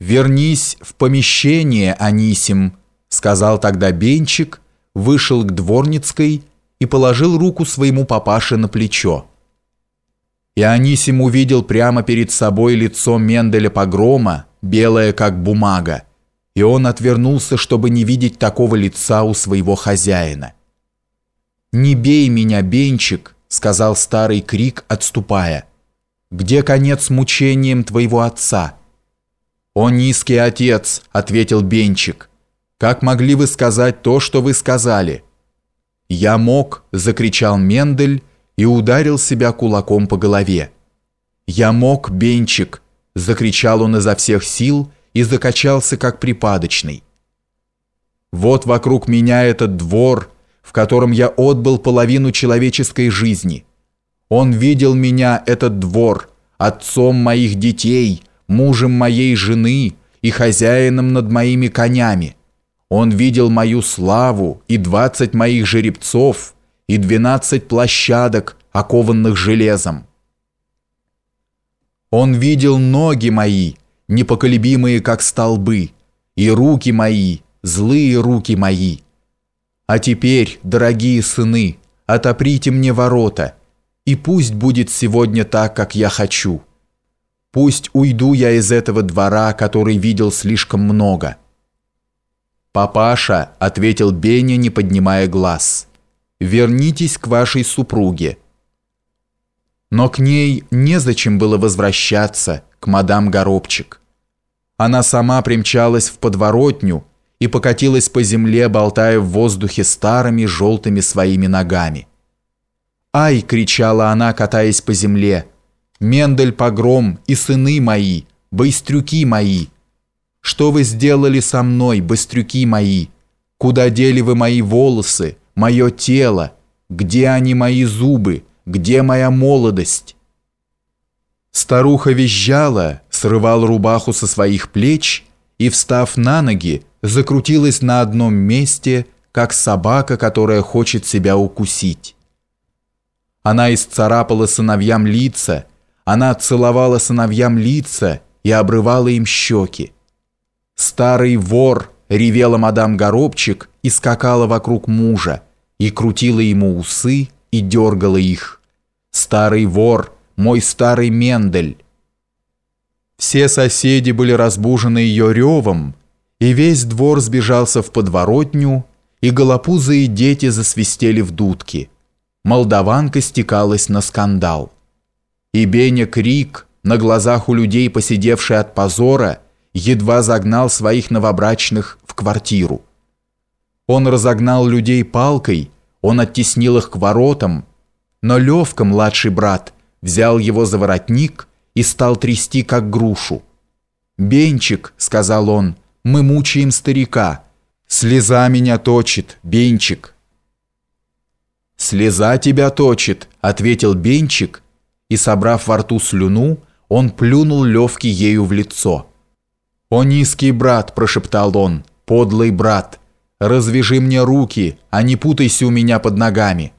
«Вернись в помещение, Анисим», — сказал тогда Бенчик, вышел к Дворницкой и положил руку своему папаше на плечо. И Анисим увидел прямо перед собой лицо Менделя Погрома, белое как бумага, и он отвернулся, чтобы не видеть такого лица у своего хозяина. «Не бей меня, Бенчик», — сказал старый крик, отступая. «Где конец мучениям твоего отца?» «О низкий отец», — ответил Бенчик, — «как могли вы сказать то, что вы сказали?» «Я мог», — закричал Мендель и ударил себя кулаком по голове. «Я мог, Бенчик», — закричал он изо всех сил и закачался, как припадочный. «Вот вокруг меня этот двор», в котором я отбыл половину человеческой жизни. Он видел меня, этот двор, отцом моих детей, мужем моей жены и хозяином над моими конями. Он видел мою славу и двадцать моих жеребцов и двенадцать площадок, окованных железом. Он видел ноги мои, непоколебимые, как столбы, и руки мои, злые руки мои. А теперь, дорогие сыны, отоприте мне ворота, и пусть будет сегодня так, как я хочу». Пусть уйду я из этого двора, который видел слишком много. Папаша, ответил Беня, не поднимая глаз. Вернитесь к вашей супруге. Но к ней незачем было возвращаться, к мадам Горобчик. Она сама примчалась в подворотню и покатилась по земле, болтая в воздухе старыми желтыми своими ногами. «Ай!» — кричала она, катаясь по земле — Мендель погром и сыны мои, быстрюки мои. Что вы сделали со мной, быстрюки мои? Куда дели вы мои волосы, мое тело? Где они мои зубы? Где моя молодость? Старуха визжала, срывала рубаху со своих плеч и, встав на ноги, закрутилась на одном месте, как собака, которая хочет себя укусить. Она исцарапала сыновьям лица, она целовала сыновьям лица и обрывала им щеки. Старый вор, ревела мадам Горобчик и скакала вокруг мужа, и крутила ему усы и дергала их. Старый вор, мой старый Мендель. Все соседи были разбужены ее ревом, и весь двор сбежался в подворотню, и голопузые дети засвистели в дудки. Молдаванка стекалась на скандал. И Беня Крик, на глазах у людей, посидевший от позора, едва загнал своих новобрачных в квартиру. Он разогнал людей палкой, он оттеснил их к воротам, но Левка, младший брат, взял его за воротник и стал трясти, как грушу. «Бенчик», — сказал он, — «мы мучаем старика. Слеза меня точит, Бенчик». «Слеза тебя точит», — ответил Бенчик, и, собрав во рту слюну, он плюнул Левке ею в лицо. «О низкий брат!» – прошептал он. «Подлый брат! Развяжи мне руки, а не путайся у меня под ногами!»